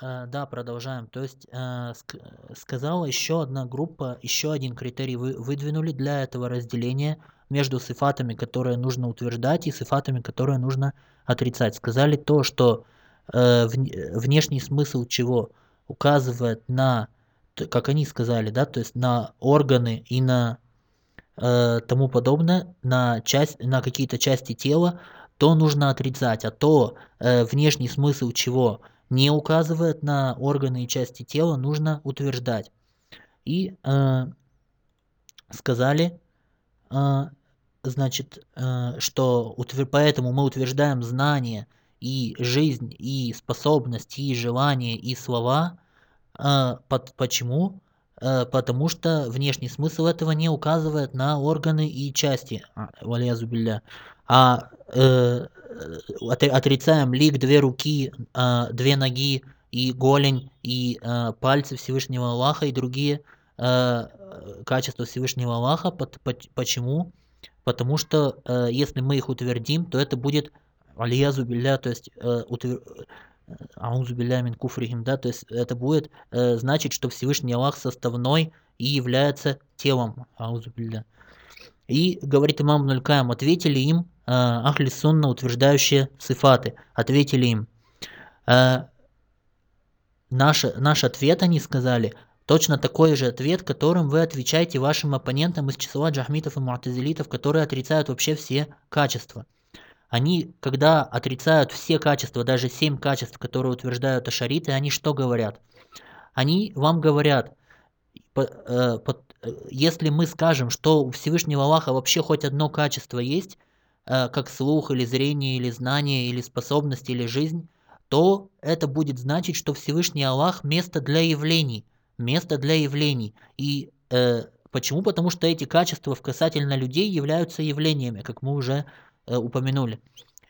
э, да, продолжаем. То есть э, ск- сказала еще одна группа, еще один критерий вы, выдвинули для этого разделения между сифатами, которые нужно утверждать, и сифатами, которые нужно отрицать. Сказали то, что э, внешний смысл чего указывает на, как они сказали, да, то есть на органы и на э, тому подобное, на, часть, на какие-то части тела, то нужно отрицать, а то э, внешний смысл чего не указывает на органы и части тела, нужно утверждать. И э, сказали, э, значит, э, что утвер... поэтому мы утверждаем знание и жизнь, и способность, и желание, и слова. Э, под... Почему? Э, потому что внешний смысл этого не указывает на органы и части, а, валиязубилля, а э, отрицаем лик две руки, э, две ноги и голень и э, пальцы Всевышнего Аллаха и другие э, качества Всевышнего Аллаха. Под, под, почему? Потому что э, если мы их утвердим, то это будет алиязубилля, то есть э, утвер аузубилямин куфрихим, да, то есть это будет э, значить, что Всевышний Аллах составной и является телом, аузубилля. И, говорит имам Нулькаем, ответили им э, Ахли Сунна, утверждающие сифаты, ответили им. Э, наш, наш ответ, они сказали, точно такой же ответ, которым вы отвечаете вашим оппонентам из числа джахмитов и муатазилитов, которые отрицают вообще все качества они, когда отрицают все качества, даже семь качеств, которые утверждают ашариты, они что говорят? Они вам говорят, э, если мы скажем, что у Всевышнего Аллаха вообще хоть одно качество есть, э, как слух или зрение, или знание, или способность, или жизнь, то это будет значить, что Всевышний Аллах место для явлений, место для явлений. И э, почему? Потому что эти качества в касательно людей являются явлениями, как мы уже Э, упомянули.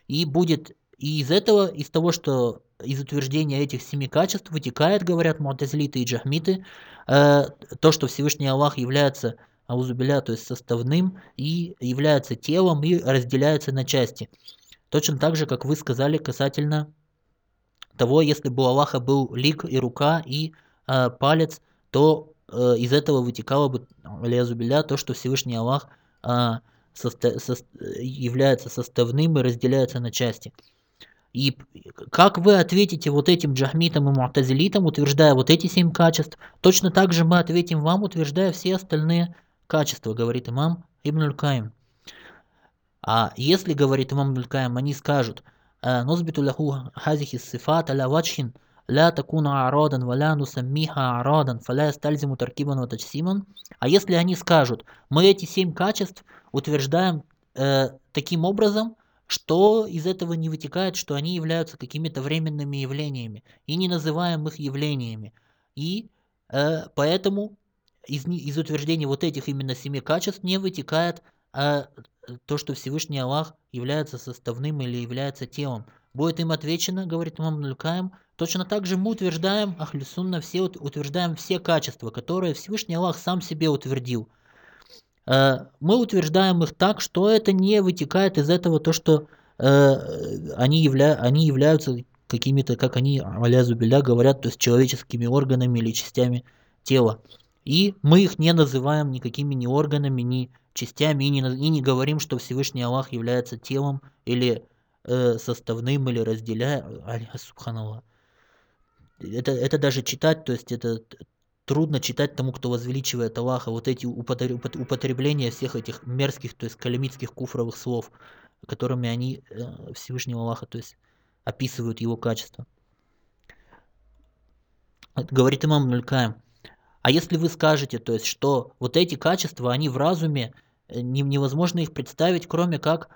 И будет и из этого, из того, что из утверждения этих семи качеств вытекает, говорят муатазилиты и джахмиты, э, то, что Всевышний Аллах является аузубиля, то есть составным, и является телом, и разделяется на части. Точно так же, как вы сказали касательно того, если бы у Аллаха был лик и рука, и э, палец, то из этого вытекало бы, аузубиля, то, что Всевышний Аллах э, состо, со, является составным и разделяется на части. И как вы ответите вот этим джахмитам и муатазилитам, утверждая вот эти семь качеств, точно так же мы ответим вам, утверждая все остальные качества, говорит имам Ибн Аль-Каим. А если, говорит имам Ибн Аль-Каим, они скажут, «Нозбиту лаху хазихи сифат аля вачхин, ля такуна Ародан, валя нусаммиха Ародан, фаля стальзиму таркибан ватачсиман. А если они скажут, мы эти семь качеств утверждаем э, таким образом, что из этого не вытекает, что они являются какими-то временными явлениями, и не называем их явлениями. И э, поэтому из, из утверждения вот этих именно семи качеств не вытекает э, то, что Всевышний Аллах является составным или является телом. Будет им отвечено, говорит Мамнулькаем. Точно так же мы утверждаем, Ахлюсунна, все утверждаем все качества, которые Всевышний Аллах сам себе утвердил. Э, мы утверждаем их так, что это не вытекает из этого то, что э, они, явля... они являются какими-то, как они, алязубиля, говорят, то есть человеческими органами или частями тела. И мы их не называем никакими ни органами, ни частями, и не, и не говорим, что Всевышний Аллах является телом или э, составным, или разделяя. Субханаллах это, это даже читать, то есть это трудно читать тому, кто возвеличивает Аллаха, вот эти употребления всех этих мерзких, то есть калимитских куфровых слов, которыми они э, Всевышнего Аллаха, то есть описывают его качество. Говорит имам Нулькаем, а если вы скажете, то есть, что вот эти качества, они в разуме, э, невозможно их представить, кроме как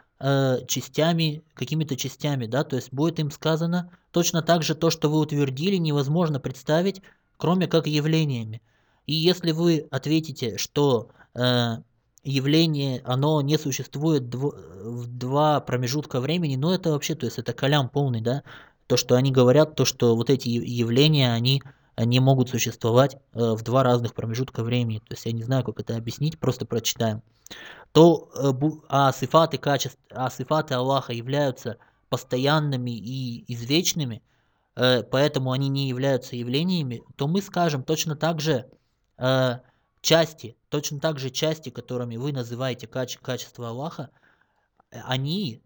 частями, какими-то частями, да, то есть будет им сказано точно так же то, что вы утвердили, невозможно представить, кроме как явлениями. И если вы ответите, что э, явление, оно не существует дв в два промежутка времени, ну это вообще, то есть это калям полный, да, то, что они говорят, то, что вот эти явления, они не могут существовать э, в два разных промежутка времени. То есть я не знаю, как это объяснить, просто прочитаем то э, а сифаты качеств, а сифаты Аллаха являются постоянными и извечными, э, поэтому они не являются явлениями, то мы скажем точно так же части, точно так же части, которыми вы называете каче качество Аллаха, они,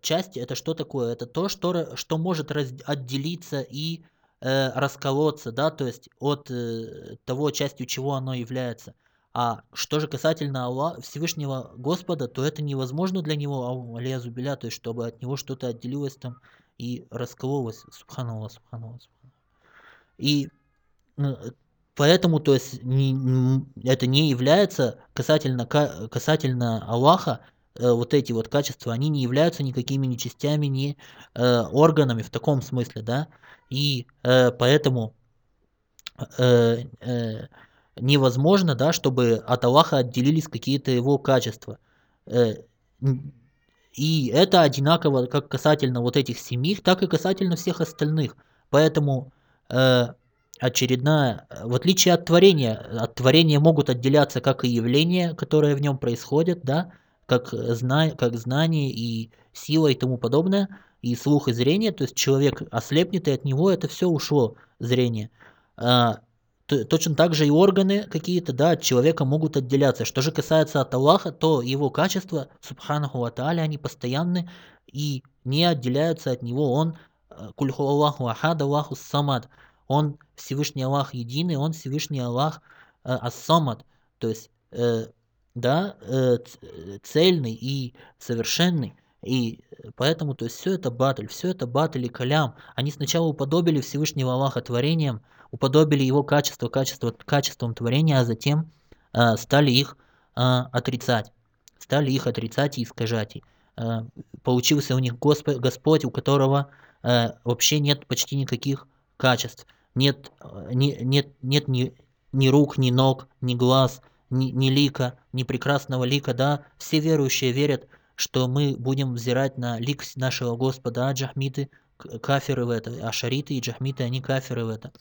части, это что такое? Это то, что, что может раз, отделиться и э, расколоться, да, то есть от э, того, частью чего оно является. А что же касательно Аллаха, Всевышнего Господа, то это невозможно для него, алязубиля, то есть чтобы от него что-то отделилось там и раскололось. Субханаллах, субханаллах. И ну, поэтому, то есть, не, это не является касательно, касательно Аллаха, э, вот эти вот качества, они не являются никакими ни частями, ни э, органами в таком смысле, да. И э, поэтому э, э, невозможно, да, чтобы от Аллаха отделились какие-то его качества. Э, и это одинаково как касательно вот этих семи, так и касательно всех остальных. Поэтому э, очередная, в отличие от творения, от творения могут отделяться как и явления, которые в нем происходят, да, как, зна, как знание и сила и тому подобное, и слух и зрение, то есть человек ослепнет, и от него это все ушло, зрение. А, точно так же и органы какие-то, да, от человека могут отделяться. Что же касается от Аллаха, то его качества, субханаху ва они постоянны и не отделяются от него. Он э, кульху Аллаху ахад, Аллаху самад. Он Всевышний Аллах единый, он Всевышний Аллах э, ас-самад. То есть, э, да, э, цельный и совершенный. И поэтому, то есть, все это батль, все это батль и калям. Они сначала уподобили Всевышнего Аллаха творением, уподобили его качество, качество качеством творения, а затем э, стали их э, отрицать. Стали их отрицать и искажать. Э, получился у них Господь, Господь у которого э, вообще нет почти никаких качеств. Нет, не, нет, нет ни, ни рук, ни ног, ни глаз, ни, ни лика, ни прекрасного лика. Да? Все верующие верят, что мы будем взирать на лик нашего Господа, а джахмиты каферы в это, а шариты и джахмиты, они каферы в это.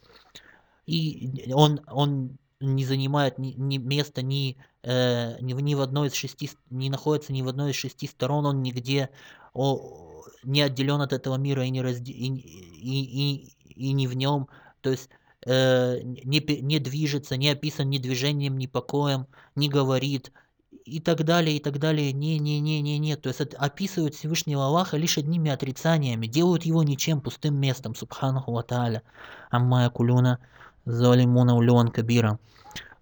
И он, он не занимает ни, ни места ни, э, ни, ни в одной из шести, не находится ни в одной из шести сторон, он нигде о, не отделен от этого мира и не, разде, и, и, и, и не в нем, то есть э, не, не движется, не описан ни движением, ни покоем, не говорит, и так далее, и так далее. Не, не, не, не, не. То есть описывают Всевышнего Аллаха лишь одними отрицаниями, делают его ничем, пустым местом, субханаху ва тааля. Амма кулюна залимуна улюан кабира.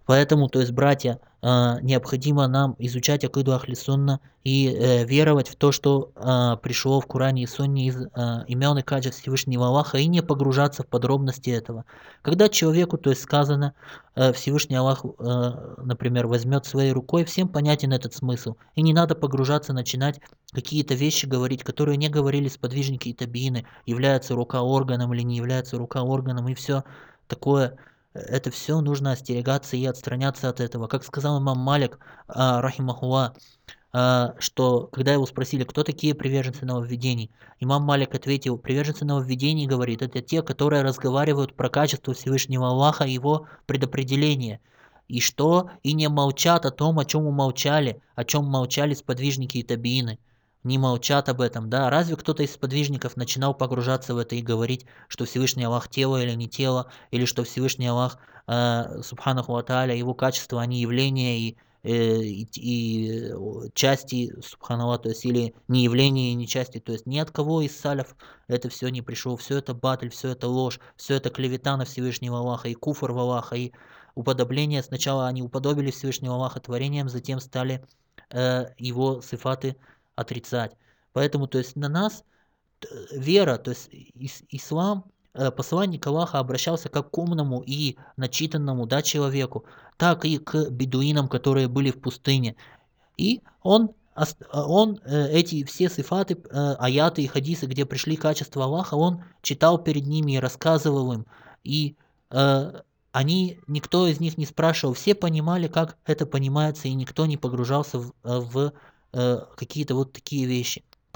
Поэтому, то есть, братья, э, необходимо нам изучать Акиду Ахли Сунна и э, веровать в то, что э, пришло в Коране и Сунне из имен и качеств Всевышнего Аллаха, и не погружаться в подробности этого. Когда человеку, то есть сказано, Всевышний Аллах, например, возьмет своей рукой, всем понятен этот смысл. И не надо погружаться, начинать какие-то вещи говорить, которые не говорили сподвижники и табиины, является рука органом или не является рука органом, и все такое, это все нужно остерегаться и отстраняться от этого. Как сказал имам Малик, а, рахимахуа, а, что когда его спросили, кто такие приверженцы нововведений, имам Малик ответил, приверженцы нововведений, говорит, это те, которые разговаривают про качество Всевышнего Аллаха и его предопределение. И что? И не молчат о том, о чем умолчали, о чем молчали сподвижники и табиины не молчат об этом, да, разве кто-то из подвижников начинал погружаться в это и говорить, что Всевышний Аллах тело или не тело, или что Всевышний Аллах, э, Субханаху Аталя, его качества, они явления и, э, и, и части Субханаллах, то есть или не явления и не части, то есть ни от кого из салев это все не пришло, все это батль, все это ложь, все это клевета на Всевышнего Аллаха и куфр в Аллаха, и уподобление, сначала они уподобили Всевышнего Аллаха творением, затем стали э, его сифаты отрицать. Поэтому, то есть на нас вера, то есть ислам, э, посланник Аллаха обращался как к умному и начитанному да, человеку, так и к бедуинам, которые были в пустыне. И он, он э, эти все сифаты, э, аяты и хадисы, где пришли качества Аллаха, он читал перед ними и рассказывал им. И они, никто из них не спрашивал, все понимали, как это понимается, и никто не погружался в, в Э, какие-то вот такие вещи.